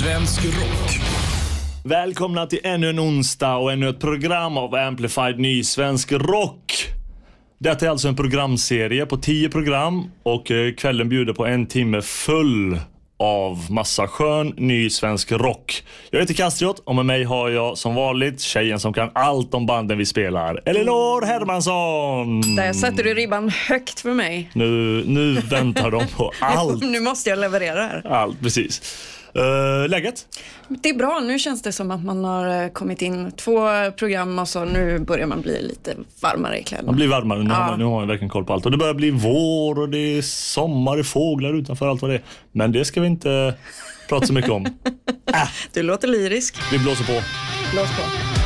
svensk rock. Välkomna till ännu en onsdag och ännu ett program av Amplified Ny Svensk Rock. Detta är alltså en programserie på 10 program och eh, kvällen bjuder på en timme full av massa skön ny svensk rock. Jag heter Kastriot och med mig har jag som vanligt tjejen som kan allt om banden vi spelar. Elinor Hermansson! Där sätter du ribban högt för mig. Nu, nu väntar de på allt. Nu måste jag leverera här. Allt, precis. Uh, läget? Det är bra. Nu känns det som att man har eh, kommit in två program och så nu börjar man bli lite varmare i kläderna. Man blir varmare. Nu, Ja. har man, nu har man verkligen koll på allt. Och det börjar bli vår och det är sommar, det är fåglar utanför allt vad det är. Men det ska vi inte prata så mycket om. Du låter lyrisk. Vi blåser på. Blås på.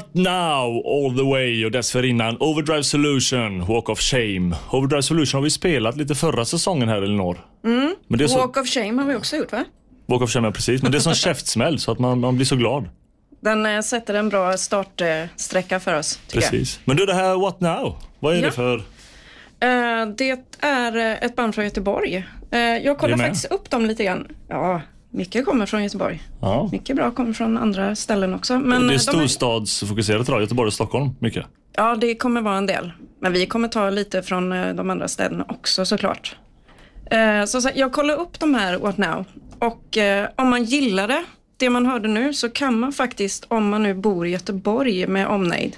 What now? All the way och dessförinnan Overdrive Solution, Walk of Shame. Overdrive Solution har vi spelat lite förra säsongen här Elinor. Mm. Men det är så, Walk of shame har vi också gjort va? Walk of Shame, ja, precis. Men det är som käftsmäll så att man, man blir så glad. Den eh, sätter en bra startsträcka för oss. Tycker jag. Precis. Men du det här What Now? Vad är Ja. det för... Eh, det är ett band från Göteborg. Eh, jag kollar faktiskt upp dem lite grann. Ja, mycket kommer från Göteborg. Ja. Mycket bra kommer från andra ställen också. Men Det är storstadsfokuserat idag, Göteborg och Stockholm mycket. Ja, det kommer vara en del. Men vi kommer ta lite från eh, de andra städerna också såklart. Eh, Så, jag kollar upp de här What Now och eh, om man gillar det, det man hörde nu, så kan man faktiskt, om man nu bor i Göteborg med omnejd,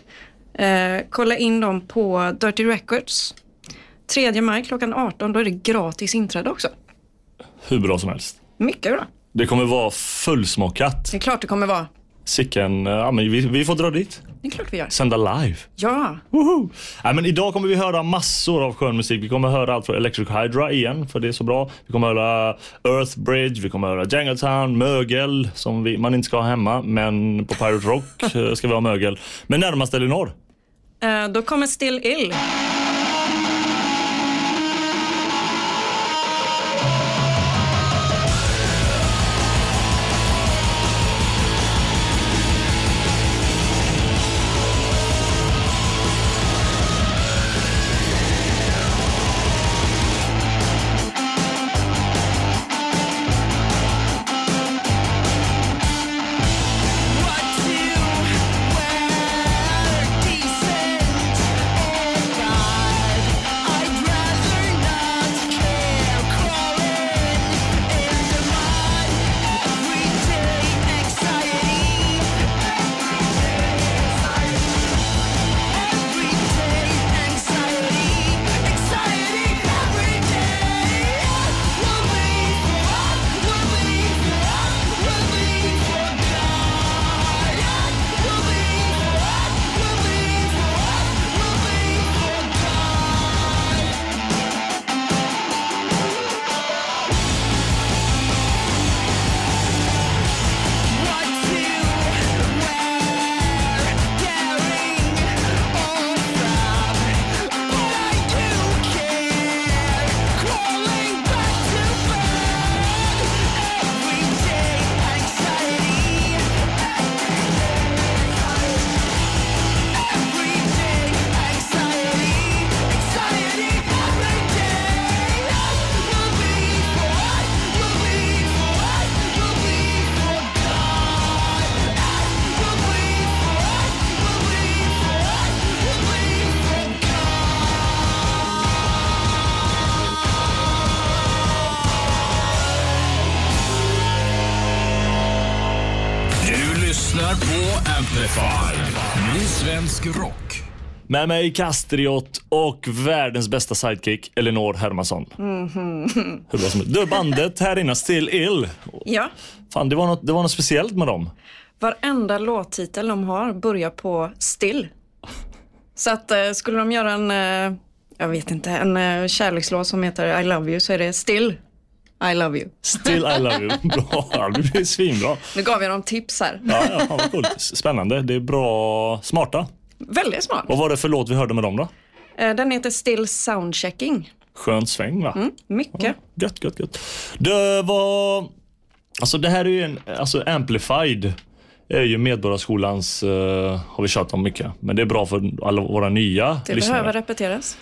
kolla in dem på Dirty Records. 3 maj klockan 18, då är det gratis inträde också. Hur bra som helst. Mycket bra. Det kommer vara fullsmockat. Det är klart det kommer vara. Sicken, ja men vi, vi får dra dit. Det är klart vi gör. Sända live. Ja, Woho! Nej, men idag kommer vi höra massor av skön musik. Vi kommer höra allt från Electric Hydra igen, för det är så bra. Vi kommer höra Earth Bridge, vi kommer höra Jangletown, mögel som vi, man inte ska ha hemma, men på Pirate Rock eh, ska vi ha mögel. Men närmast Elinor. Eh, då kommer Still Ill. Svensk rock. Med mig Kastriot och världens bästa sidekick, Elinor Hermansson. Hur bra som Du, bandet här inne, Still Ill. Ja, Fan, det var, något, det var något speciellt med dem. varenda låttitel de har börjar på still. Så att eh, skulle de göra en, eh, jag vet inte, en eh, kärlekslåt som heter I love you så är det still I love you. Still I love you. Bra, det blir svinbra. Nu gav jag dem tips här. Ja, ja, vad coolt. Spännande. Det är bra, smarta. Väldigt smart. Vad var det för låt vi hörde med dem då? Eh, Den heter Still Soundchecking. Skönt sväng va? Mycket. Gött, gött, gött. Det var... Alltså det här är ju en... Alltså Amplified är ju Medborgarskolans... Uh, har vi tjatat om mycket. Men det är bra för alla våra nya Det lyssnare. behöver repeteras.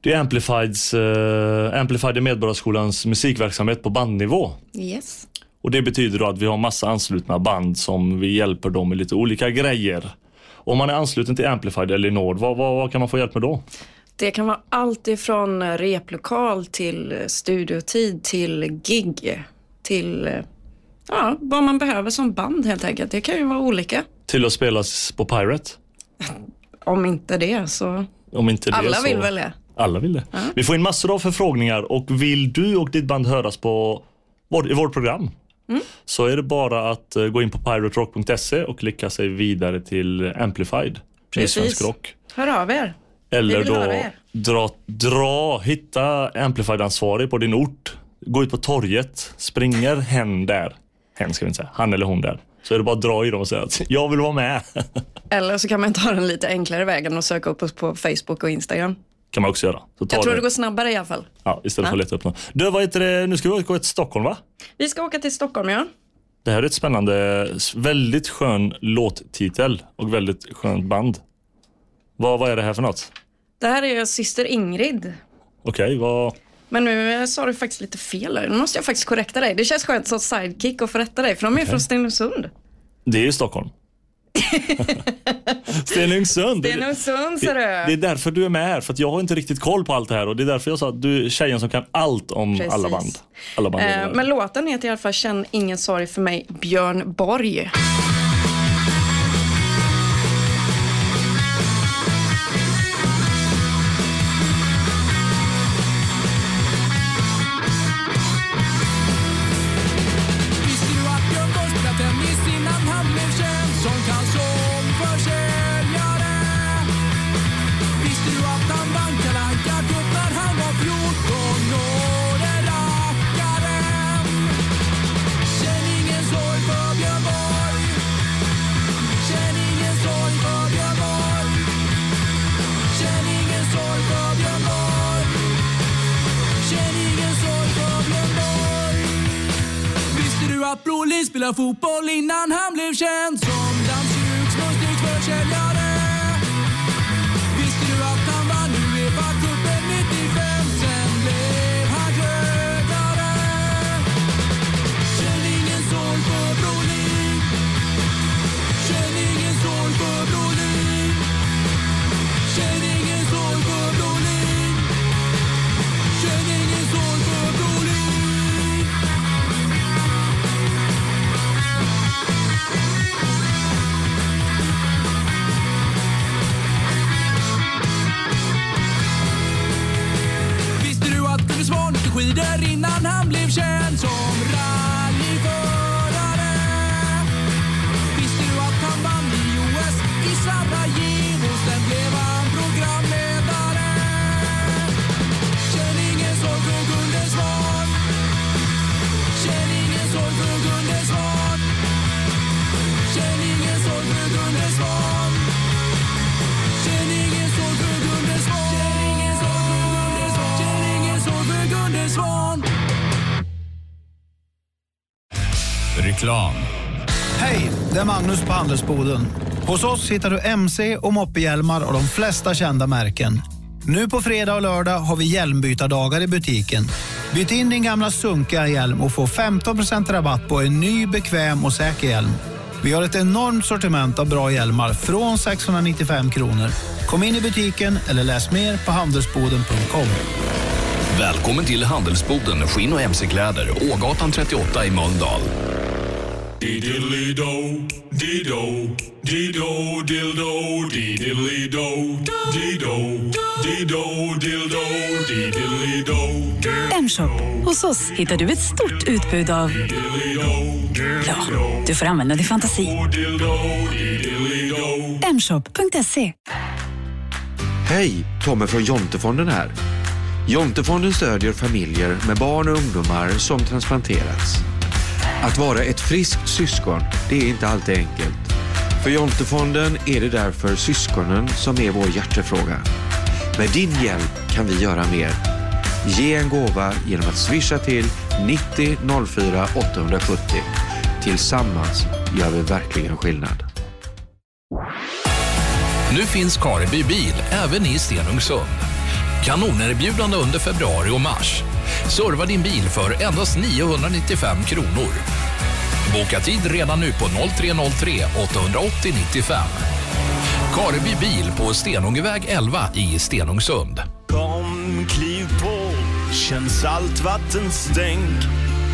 Det är Amplifieds, uh, Amplified är Medborgarskolans musikverksamhet på bandnivå. Yes. Och Det betyder då att vi har massa anslutna band som vi hjälper dem med lite olika grejer. Om man är ansluten till Amplified eller Nord, vad, vad, vad kan man få hjälp med då? Det kan vara allt ifrån replokal till studiotid till gig. Till eh, ja, vad man behöver som band helt enkelt. Det kan ju vara olika. Till att spelas på Pirate? Om inte det så Om inte det alla så... vill väl det. Alla vill det. Vi får in massor av förfrågningar och vill du och ditt band höras på vår, i vårt program Mm. så är det bara att eh, gå in på piraterock.se och klicka sig vidare till Amplified. Precis. Rock. Hör av er. Eller då er. dra, dra, hitta Amplified-ansvarig på din ort. Gå ut på torget, springer hen där. Hen ska vi inte säga, han eller hon där. Så är det bara att dra i dem och säga att jag vill vara med. Eller så kan man ta den lite enklare vägen och söka upp oss på Facebook och Instagram. Kan man också göra. Jag tror det. det går snabbare i alla fall. Ja, istället för att leta upp något. Du, vad heter det? Nu ska vi åka till Stockholm va? Vi ska åka till Stockholm, ja. Det här är ett spännande, väldigt skön låttitel och väldigt skönt band. Vad, vad är det här för något? Det här är syster Ingrid. Okej, vad... Men nu eh, sa du faktiskt lite fel där. Nu måste jag faktiskt korrekta dig. Det känns skönt som sidekick att få rätta dig, för de är från Stenungsund. Det är ju Stockholm. Stenungsund. Det- Stenungsund, ser Det, det är därför du är med här, för att jag har inte riktigt koll på allt det här och det är därför jag sa att du är tjejen som kan allt om Precis. alla band. Alla band Eh, men låten heter i alla fall Känn ingen sorg för mig, Björn Borg. Spelade fotboll innan han blev känd som Reklam. Hej, det är Magnus på Handelsboden. Hos oss hittar du MC och moppehjälmar och de flesta kända märken. Nu på fredag och lördag har vi hjälmbytardagar i butiken. Byt in din gamla sunkiga hjälm och få 15% rabatt på en ny, bekväm och säker hjälm. Vi har ett enormt sortiment av bra hjälmar från 695 kronor. Kom in i butiken eller läs mer på handelsboden.com. Välkommen till Handelsboden Skinn och MC-kläder, Ågatan 38 i Mölndal. Diddly-do, dido, dido, dildo, diddly-do, dido, dido, dildo, diddly-do, M-shop. Hos oss hittar du ett stort utbud av... Ja, du får använda din fantasi. Mshop.se. Hej, Tommy från Jontefonden här. Jontefonden stödjer familjer med barn och ungdomar som transplanterats. Att vara ett friskt syskon, det är inte alltid enkelt. För Jontefonden är det därför syskonen som är vår hjärtefråga. Med din hjälp kan vi göra mer. Ge en gåva genom att swisha till 90 04 870. Tillsammans gör vi verkligen skillnad. Nu finns Kareby bil även i Stenungsund. Kanonerbjudande under februari och mars. Serva din bil för endast 995 kronor. Boka tid redan nu på 0303 880 95. Kareby bil på Stenungeväg 11 i Stenungsund. Kom, kliv på, känn saltvattenstänk.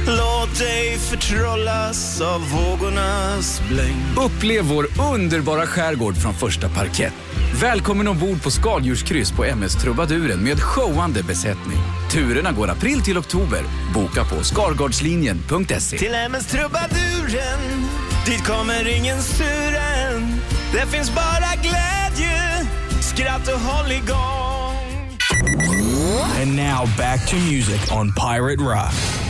Låt dig förtrollas av vågornas blänk. Upplev vår underbara skärgård från första parkett. Välkommen ombord på skaldjurskryss på MS Trubaduren med showande besättning. Turerna går april till oktober. Boka på skargardslinjen.se. Till MS Trubaduren, dit kommer ingen suren. Det finns bara glädje, skratt och håll igång. And now back to music on Pirate Rock.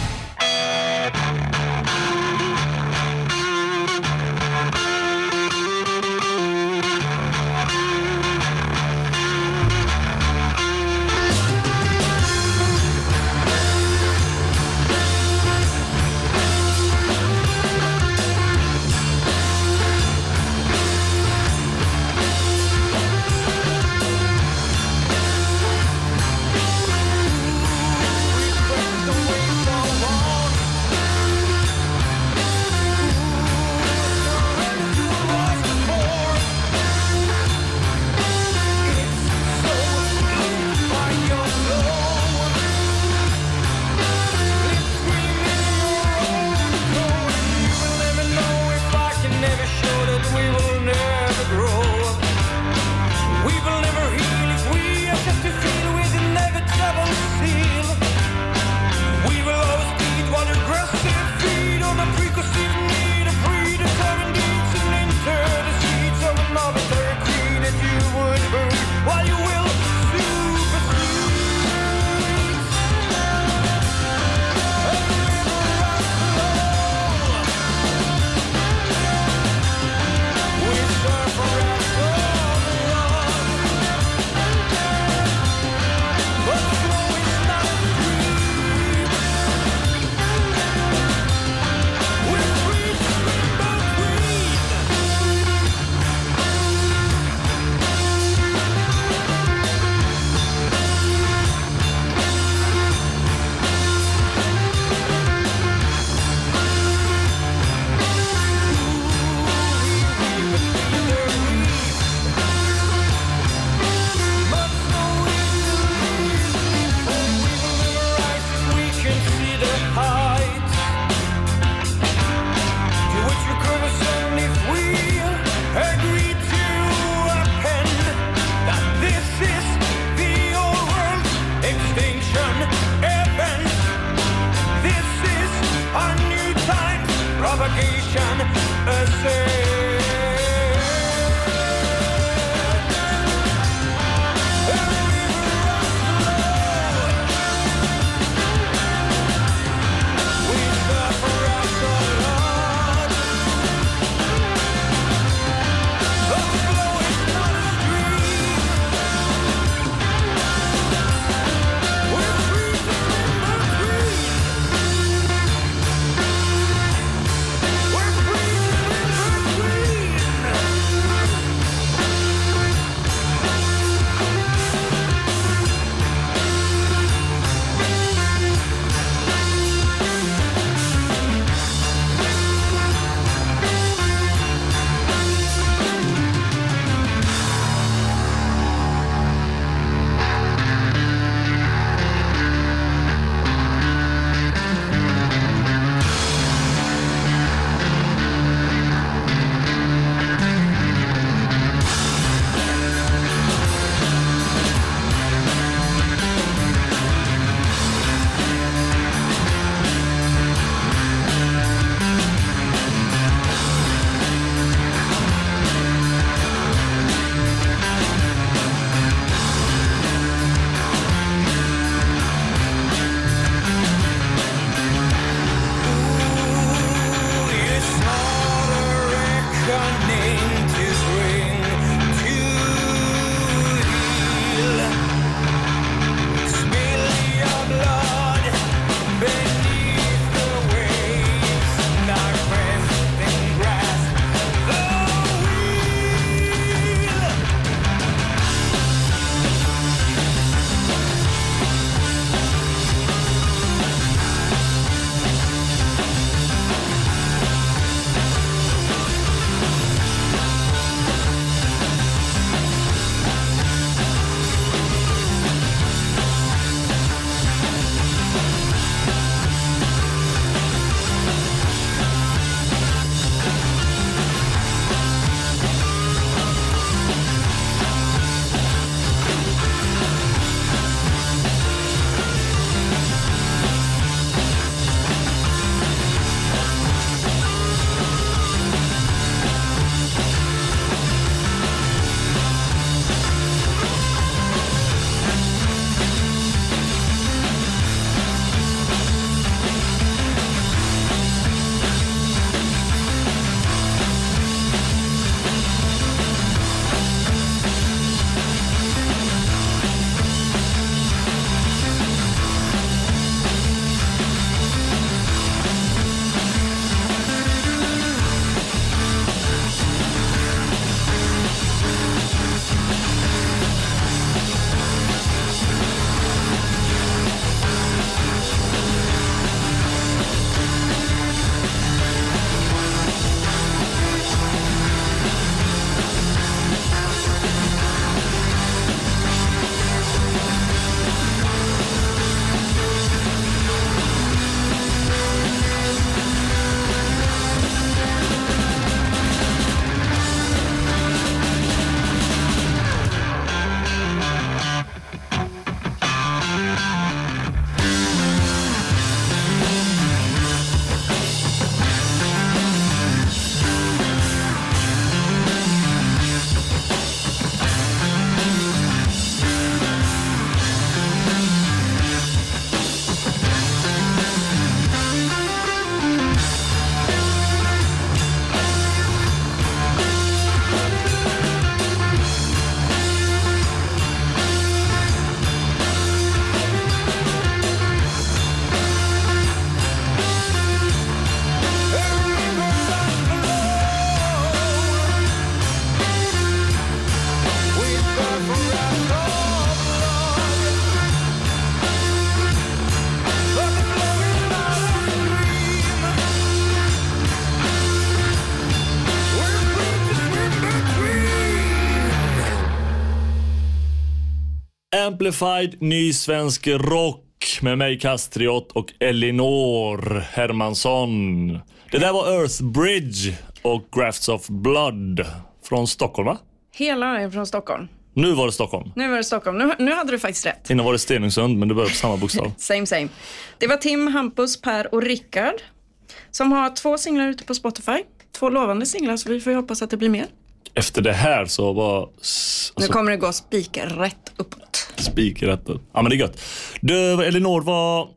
Amplified ny svensk rock med mig Kastriot och Elinor Hermansson. Det där var Earth Bridge och Grafts of Blood från Stockholm va? Hela är från Stockholm. Nu var det Stockholm. Nu var det Stockholm. Nu, nu hade du faktiskt rätt. Innan var det Stenungsund men det börjar på samma bokstav. Same same. Det var Tim, Hampus, Per och Rickard som har två singlar ute på Spotify. Två lovande singlar så vi får ju hoppas att det blir mer. Efter det här så var s- Nu alltså, kommer det gå spikrätt uppåt. spikrätt upp. Ja men det är gött. Du Elinor, var...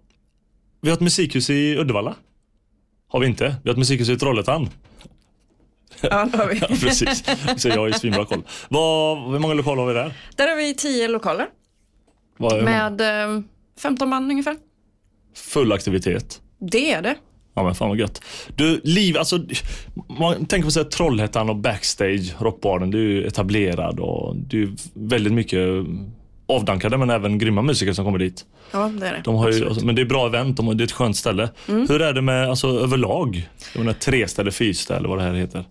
vi har ett musikhus i Uddevalla. Har vi inte? Vi har ett musikhus i Trollhättan. Ja, det har vi. Ja, precis. Så jag har ju svinbra koll. Vad, hur många lokaler har vi där? Där har vi tio lokaler med eh, 15 man ungefär. Full aktivitet. Det är det. Ja men fan vad gött. Du, liv, alltså man tänker på så här, Trollhättan och backstage, rockbaren, du är ju etablerad och du är väldigt mycket avdankade men även grymma musiker som kommer dit. Ja, det är det. De har ju, men det är bra event, de har, det är ett skönt ställe. Mm. Hur är det med alltså, överlag? Jag menar Tresta eller Fyrsta eller vad det här heter.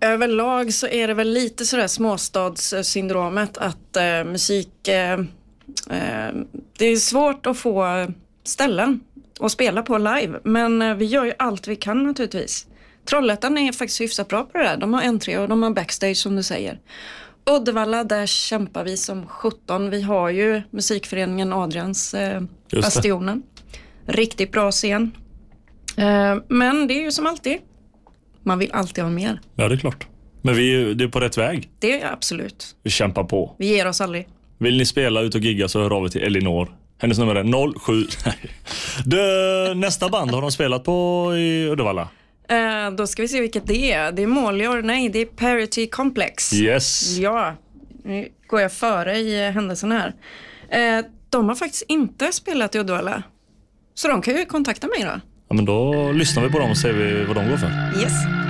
Överlag så är det väl lite sådär småstadssyndromet att eh, musik, eh, eh, det är svårt att få ställen att spela på live. Men eh, vi gör ju allt vi kan naturligtvis. Trollhättan är faktiskt hyfsat bra på det där. De har entré och de har backstage som du säger. Uddevalla, där kämpar vi som 17. Vi har ju musikföreningen Adrians eh. Bastionen. Riktigt bra scen. Eh, men det är ju som alltid. Man vill alltid ha mer. Ja det är klart. Men vi är, det är på rätt väg. Det är absolut. Vi kämpar på. Vi ger oss aldrig. Vill ni spela ut och gigga så hör av er till Elinor. Hennes nummer är 07... Nej. Du, nästa band har de spelat på i Uddevalla? Eh, då ska vi se vilket det är. Det är Måljor. Nej, det är Parity Complex. Yes. Ja, nu går jag före i händelserna här. Eh, de har faktiskt inte spelat i Uddevalla. Så de kan ju kontakta mig då. Ja, men då lyssnar vi på dem och ser vi vad de går för. Yes.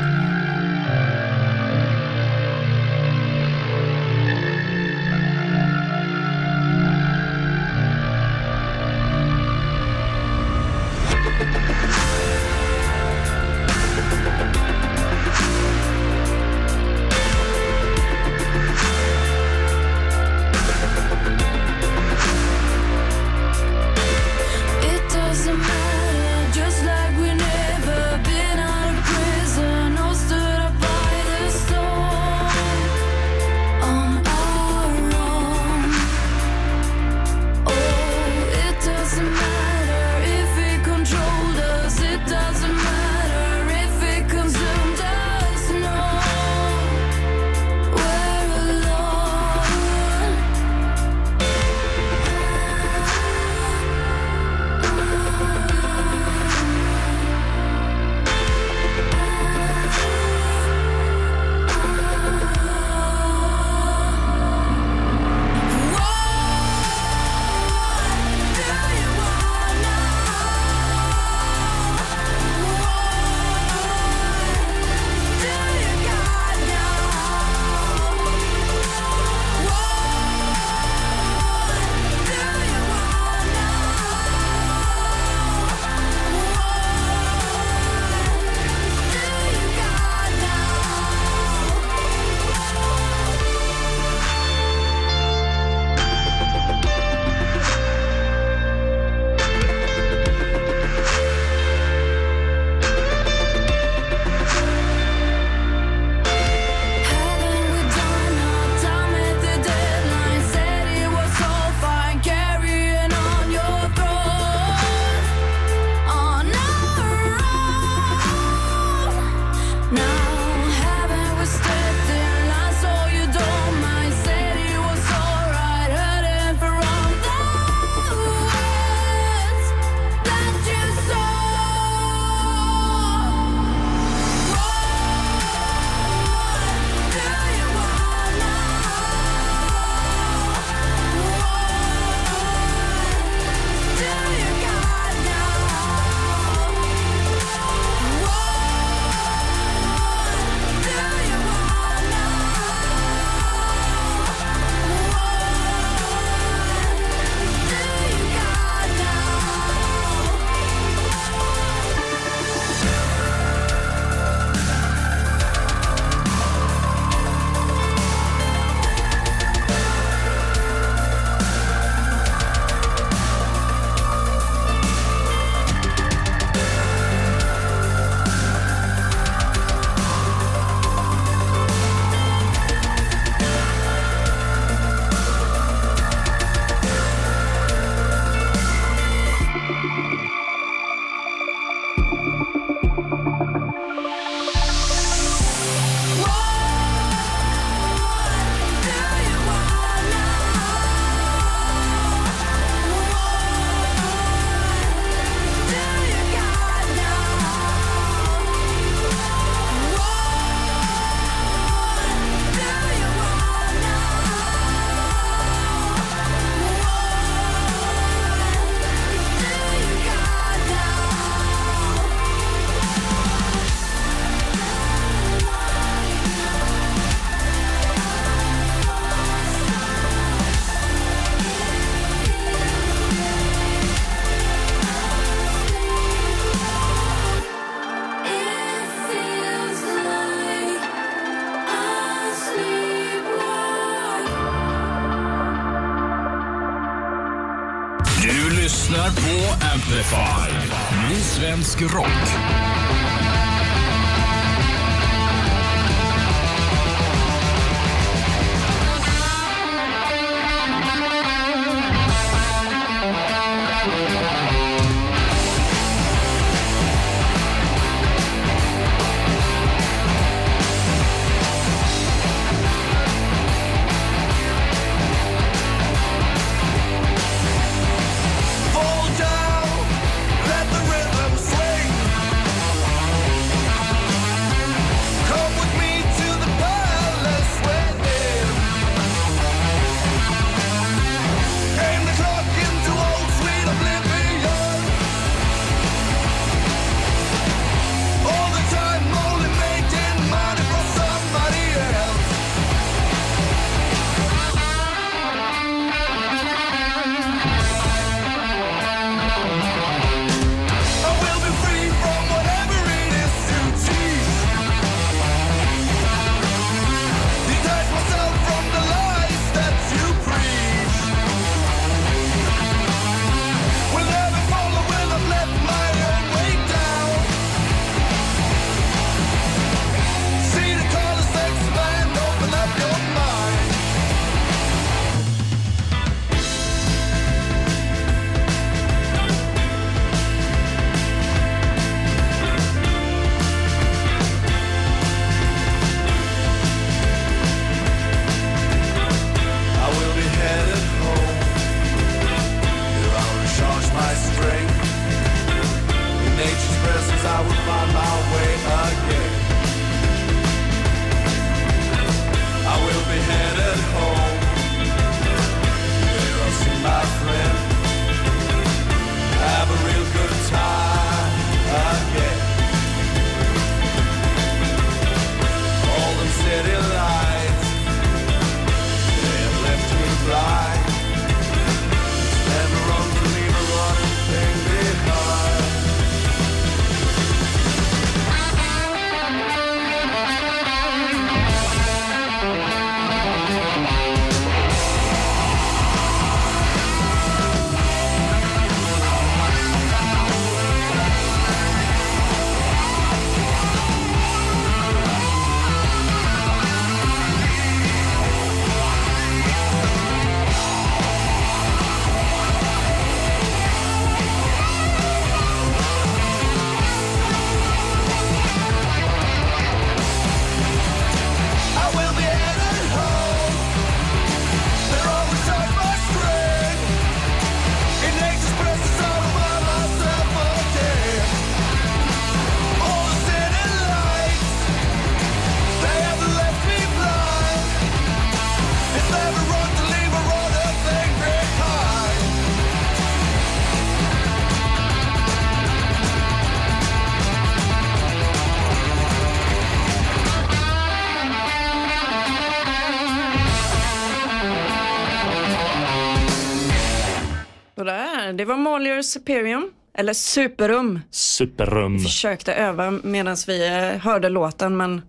Var Molier Superium, eller Superum. Superrum. Försökte öva medan vi eh, hörde låten, men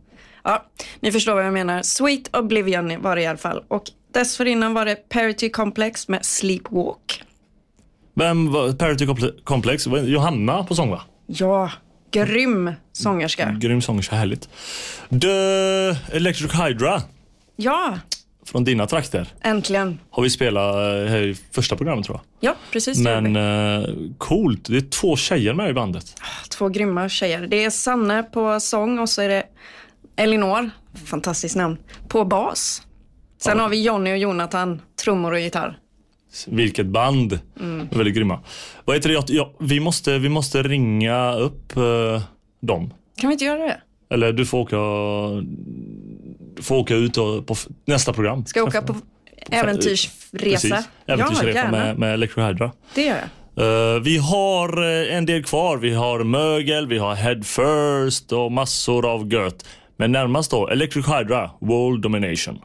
ja, ni förstår vad jag menar. Sweet Oblivion var det i alla fall. Och dessförinnan var det Parity Complex med Sleepwalk. Vem var Parity Comple- Complex? Det Johanna på sång va? Ja, grym sångerska. Grym sångerska, härligt. The Electric Hydra Ja, från dina trakter äntligen. har vi spelat eh, här i första programmet tror jag. Ja, precis. Men eh, coolt, det är två tjejer med i bandet. Två grymma tjejer. Det är Sanne på sång och så är det Elinor, fantastiskt namn, på bas. Sen Ja. har vi Jonny och Jonathan, trummor och gitarr. Vilket band. Mm. Väldigt grymma. Vad heter det? Jag, vi, måste, vi måste ringa upp eh, dem. Kan vi inte göra det? Eller du får åka, får åka ut och, på nästa program. Ska jag åka på äventyrsresa? Precis. Ja, Äventyrsresa gärna. med, med Electro Hydra. Det gör jag. Eh, vi har eh, en del kvar. Vi har mögel, vi har head first och massor av gött. Men närmast då Electric Hydra, World Domination.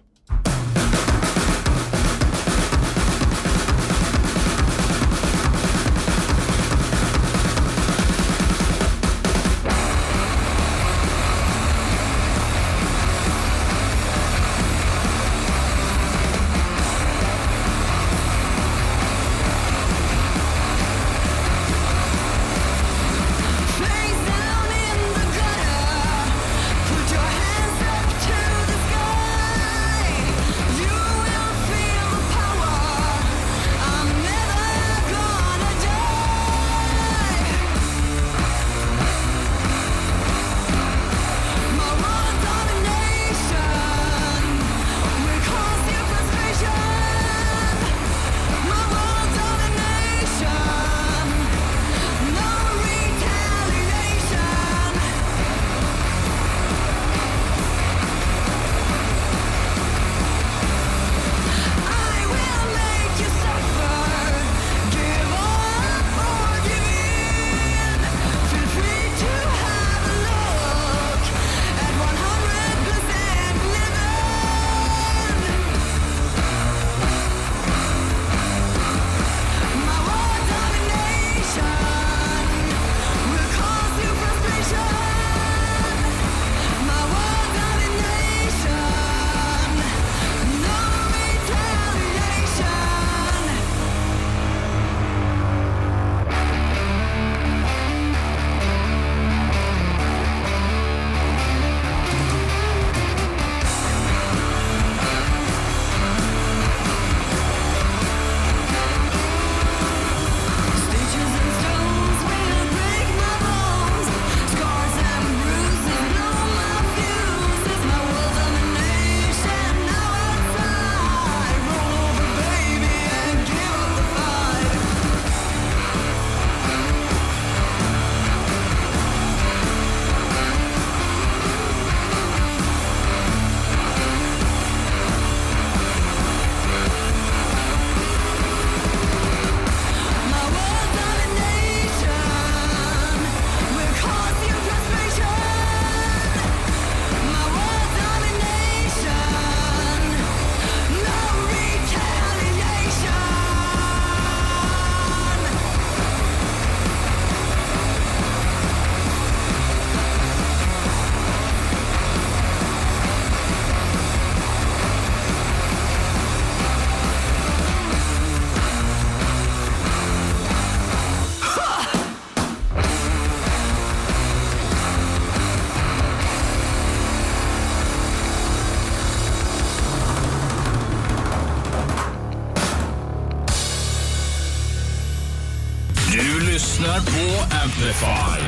På Amplify.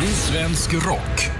Ny svensk rock.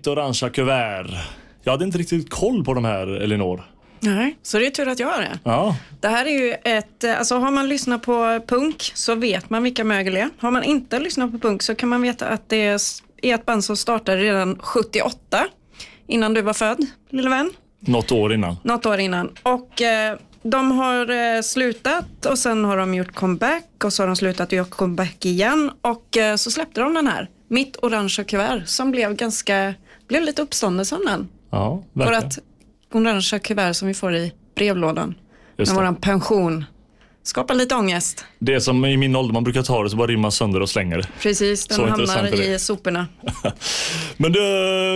Mitt orangea kuvert. Jag hade inte riktigt koll på de här, Elinor. Nej, så det är tur att jag har det. Ja, Det här är ju ett, eh, alltså har man lyssnat på punk så vet man vilka mögel är. Har man inte lyssnat på punk så kan man veta att det är ett band som startade redan 78, innan du var född, lille vän. något år innan. Något år innan. Och eh, de har eh, slutat och sen har de gjort comeback och så har de slutat och gjort comeback igen. Och eh, så släppte de den här, Mitt orangea kuvert, som blev ganska, blev lite uppståndelse om den. Ja, verkligen. Vårat orangea kuvert som vi får i brevlådan Just med det. våran pension. Skapar lite ångest. Det är som i min ålder, man brukar ta det så bara rimmar sönder och slänger. Precis, den Så hamnar är det. i soporna. Men du,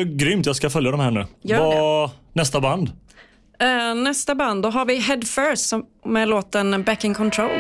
grymt. Jag ska följa de här nu. Gör Vad nästa band? Eh, nästa band, då har vi Head First som, med låten Back in Control.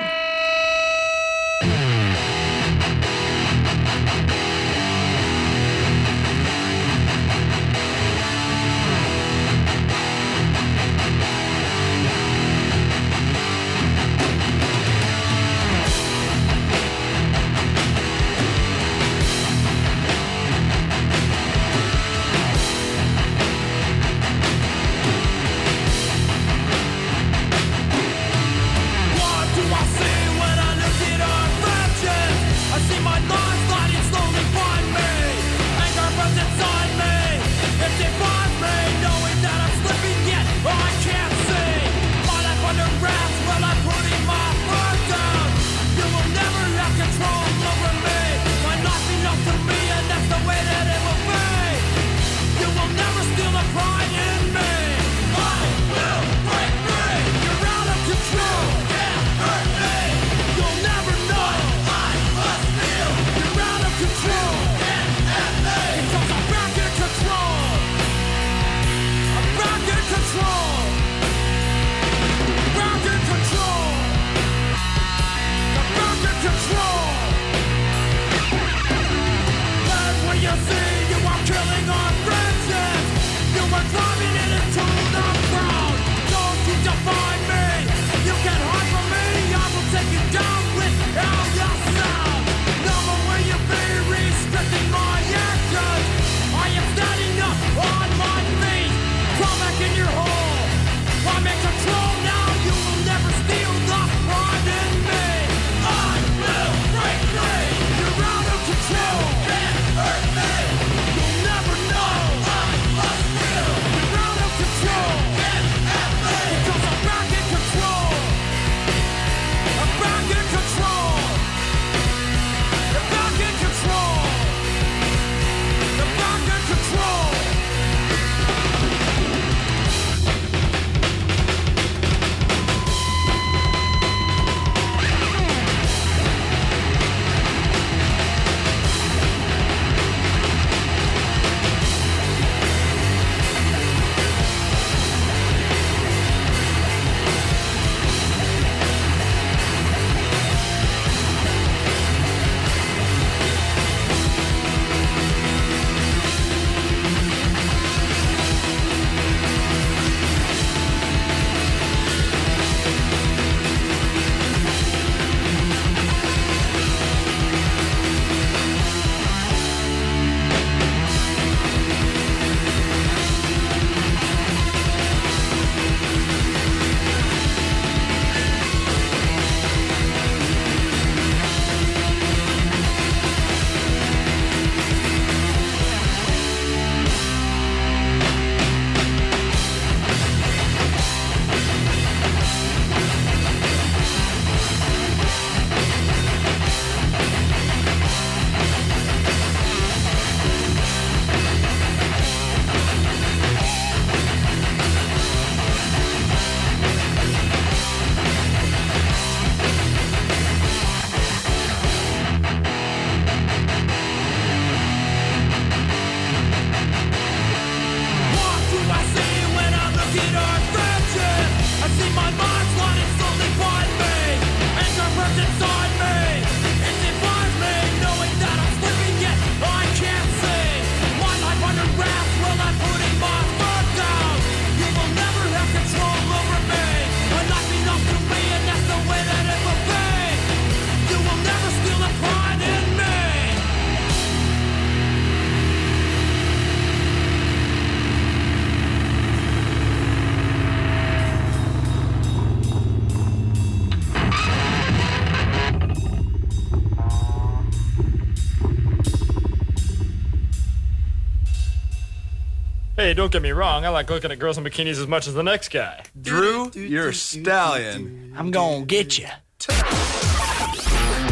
Hey, don't get me wrong. I like looking at girls in bikinis as much as the next guy. Drew, you're a stallion. I'm gonna get you.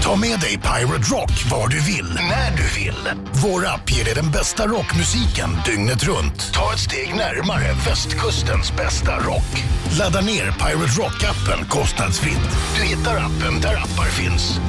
Ta med dig Pirate Rock var du vill, när du vill. Vår app ger dig den bästa rockmusiken dygnet runt. Ta ett steg närmare västkustens bästa rock. Ladda ner Pirate Rock-appen kostnadsfritt. Du hittar appen där appar finns.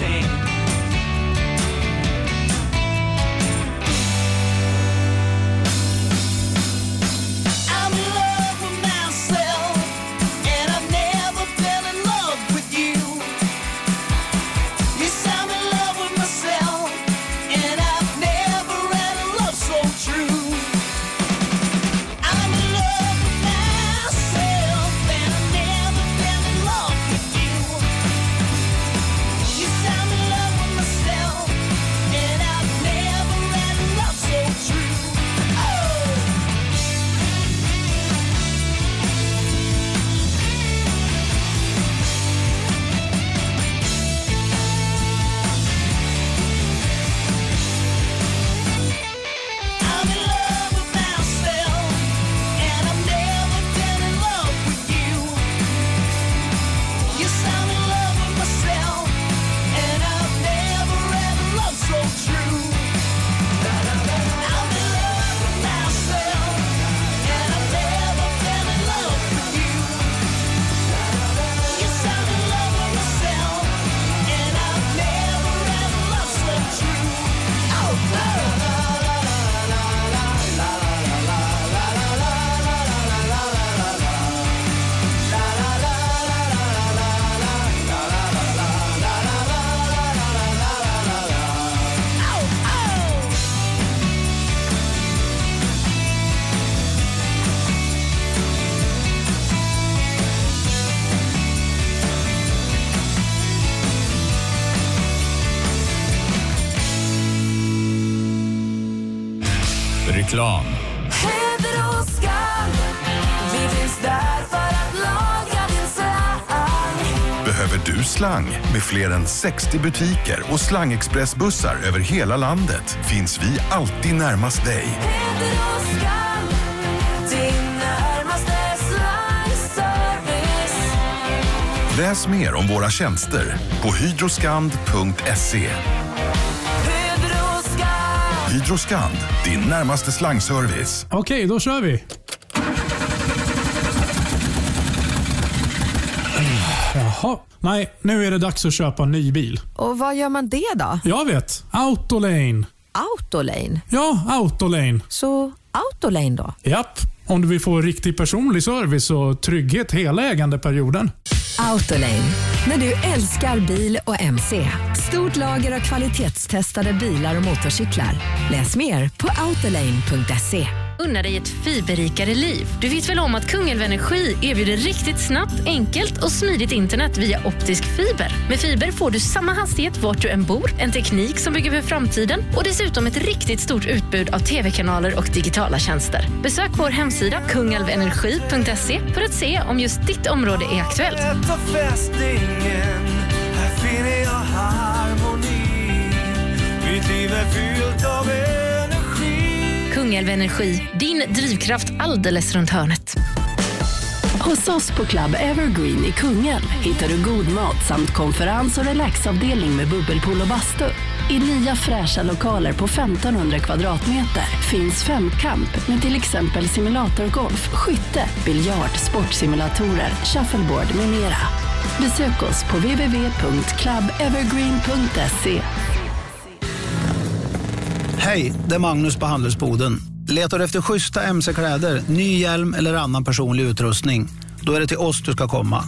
Sing. Slang? Med fler än 60 butiker och slangexpressbussar över hela landet finns vi alltid närmast dig. Läs mer om våra tjänster på hydroskand.se. Hydroskand, din närmaste slangservice. Okej, då kör vi. Jaha. Nej, nu är det dags att köpa en ny bil. Och vad gör man det då? Jag vet. Autolane. Autolane? Ja, Autolane. Så Autolane då? Japp. Om du vill få riktig personlig service och trygghet hela ägandeperioden. Autolane. När du älskar bil och MC. Stort lager av kvalitetstestade bilar och motorcyklar. Läs mer på autolane.se unna dig ett fiberrikare liv. Du vet väl om att Kungälv Energi erbjuder riktigt snabbt, enkelt och smidigt internet via optisk fiber. Med fiber får du samma hastighet vart du än bor, en teknik som bygger för framtiden och dessutom ett riktigt stort utbud av tv-kanaler och digitala tjänster. Besök vår hemsida kungalvenergi.se för att se om just ditt område är aktuellt. Mitt liv är fyllt av er Kungälv Energi, din drivkraft alldeles runt hörnet. Hos oss på Club Evergreen i Kungälv hittar du god mat samt konferens och relaxavdelning med bubbelpool och bastu. I nya fräscha lokaler på 1500 kvadratmeter finns femkamp med till exempel simulatorgolf, skytte, biljard, sportsimulatorer, shuffleboard med mera. Besök oss på www.clubevergreen.se. Hej, det är Magnus på Handelsboden. Letar du efter schyssta mc-kläder, ny hjälm eller annan personlig utrustning? Då är det till oss du ska komma.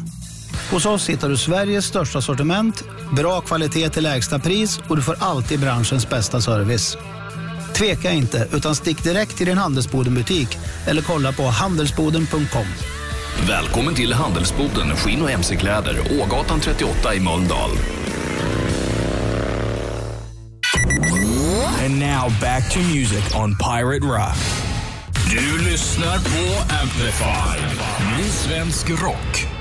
Hos oss hittar du Sveriges största sortiment, bra kvalitet till lägsta pris och du får alltid branschens bästa service. Tveka inte, utan stick direkt till din Handelsbodenbutik eller kolla på handelsboden.com. Välkommen till Handelsboden Skinn och MC-kläder, Ågatan 38 i Mölndal. Now back to music on Pirate Rock. Du lyssnar på Amplify. Ny svensk rock.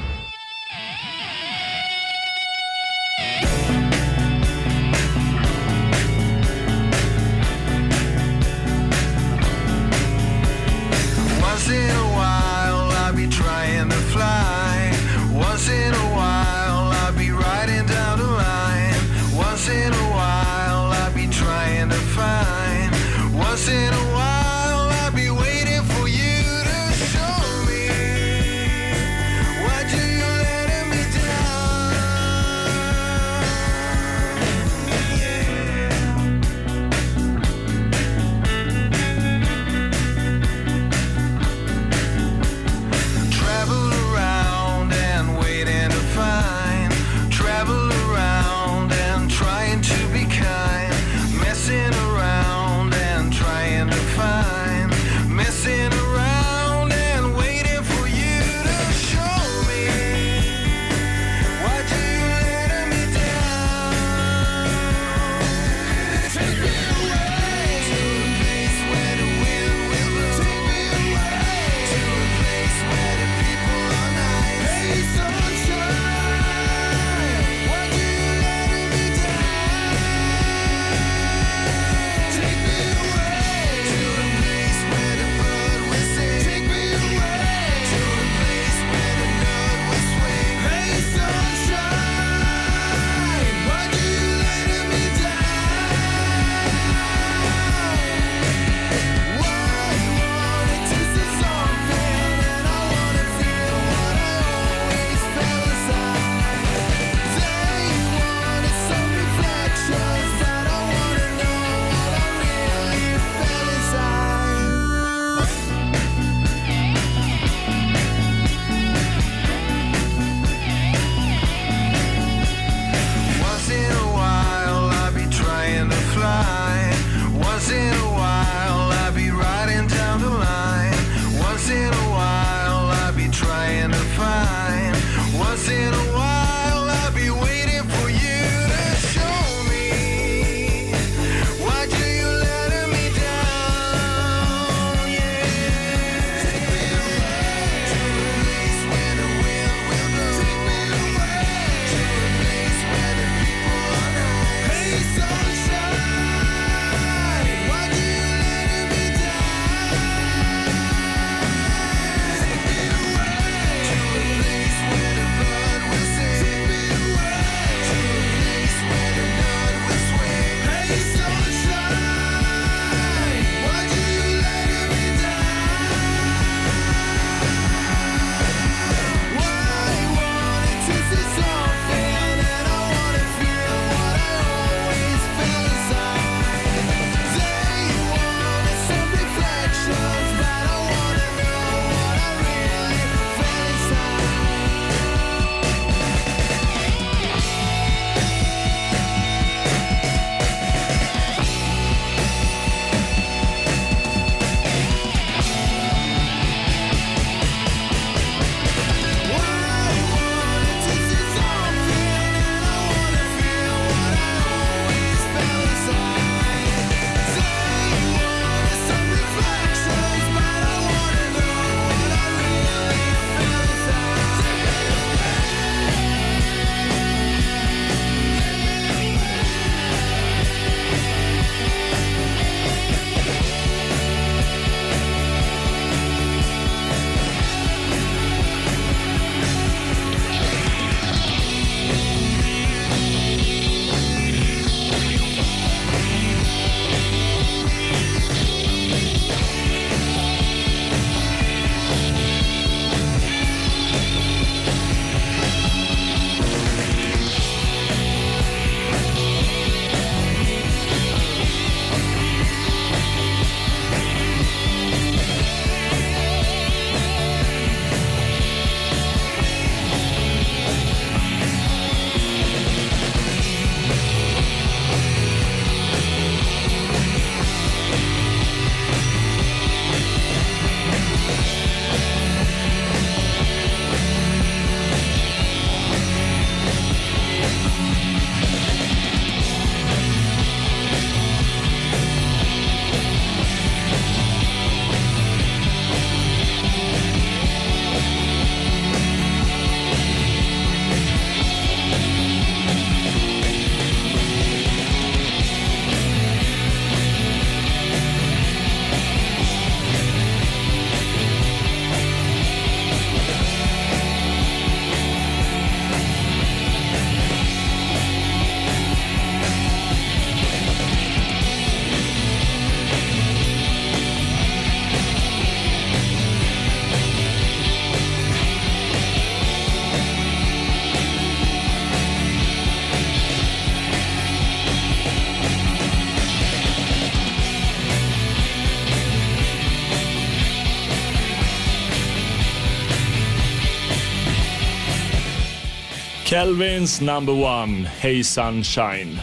Kelvins number one, Hey Sunshine.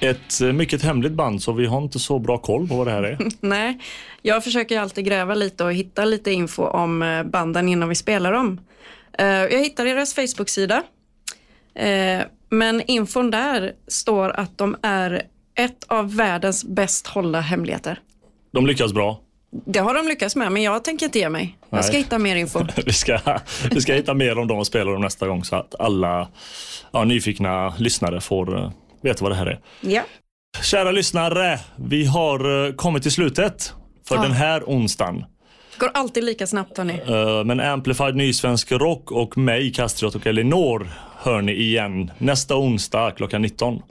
Ett eh, mycket hemligt band så vi har inte så bra koll på vad det här är. Nej, jag försöker alltid gräva lite och hitta lite info om eh, banden innan vi spelar dem. Eh, Jag hittar deras Facebook-sida. Men infon där står att de är ett av världens bäst hållna hemligheter. De lyckas bra. Det har de lyckats med, men jag tänker inte ge mig. Jag ska Nej. hitta mer info. Vi ska, vi ska hitta mer om dem och spela dem nästa gång så att alla ja, nyfikna lyssnare får eh, veta vad det här är. Ja. Kära lyssnare, vi har eh, kommit till slutet för Ja. den här onsdagen. Går alltid lika snabbt hörni. Eh, Men Amplified Nysvensk Rock och mig, Kastriot och Elinor hör ni igen nästa onsdag klockan 19.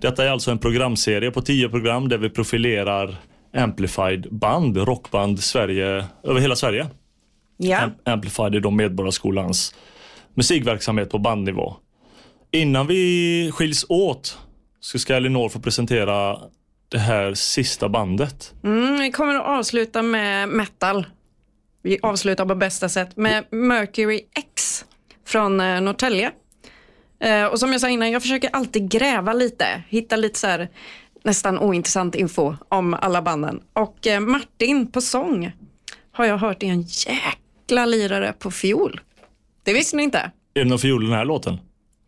Detta är alltså en programserie på 10 program där vi profilerar Amplified band, rockband Sverige, över hela Sverige. Ja. Am- Amplified är då Medborgarskolans musikverksamhet på bandnivå. Innan vi skiljs åt så ska Elinor få presentera det här sista bandet. Mm, vi kommer att avsluta med metal. Vi avslutar på bästa sätt med Mercury X från eh, Norrtälje. Eh, och som jag sa innan, jag försöker alltid gräva lite, hitta lite så här nästan ointressant info om alla banden. Och eh, Martin på sång har jag hört är en jäkla lirare på fiol. Det visste ni inte? Är det någon fiol i den här låten?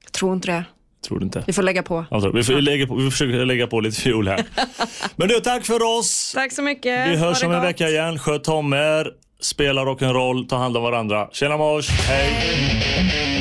Jag tror inte det. Tror du inte? Vi får lägga på. Alltså, vi, får lägga på, vi försöker lägga på lite fiol här. Men du, tack för oss. Tack så mycket. Vi hörs om en gott. vecka igen. Sköt om er, spela rock'n'roll, ta hand om varandra. Tjena mors, hej!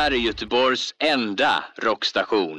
Här är Göteborgs enda rockstation.